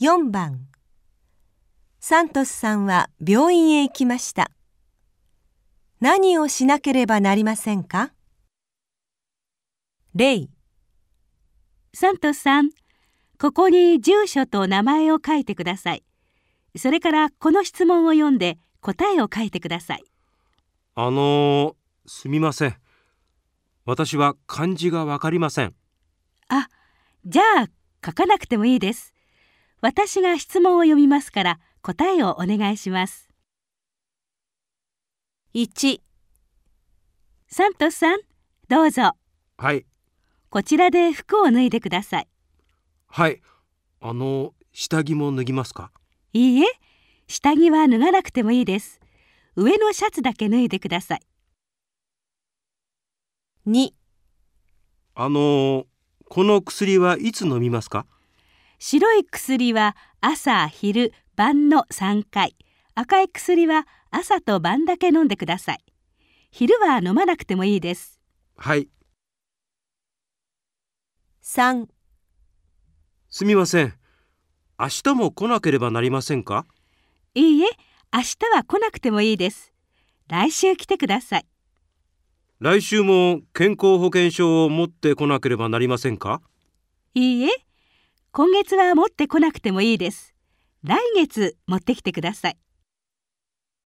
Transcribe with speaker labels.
Speaker 1: 4番サントスさんは病院へ行きました。何をしなければなりませんか？例
Speaker 2: サントスさん、ここに住所と名前を書いてください。それからこの質問を読んで答えを書いてください。
Speaker 3: あのー、すみません。私は漢字がわかりません。
Speaker 2: あ、じゃあ書かなくてもいいです。私が質問を読みますから答えをお願いします。
Speaker 1: 1
Speaker 2: サントスさん、どうぞ。
Speaker 3: はい。
Speaker 2: こちらで服を脱いでください。
Speaker 3: はい。あの、下着も脱ぎますか？
Speaker 2: いいえ、下着は脱がなくてもいいです。上のシャツだけ脱いでください。
Speaker 1: 2
Speaker 3: あの、この薬はいつ飲みますか？
Speaker 2: 白い薬は朝、昼、晩の3回。赤い薬は朝と晩だけ飲んでください。昼は飲まなくてもいいです。
Speaker 3: はい。
Speaker 1: 3
Speaker 3: すみません。明日も来なければなりませんか？
Speaker 2: いいえ、明日は来なくてもいいです。来週来てください。
Speaker 3: 来週も健康保険証を持ってこなければなりませんか？
Speaker 2: いいえ、今月は持ってこなくてもいいです。来月持ってきてください。